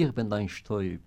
Ich bin dein Stäub.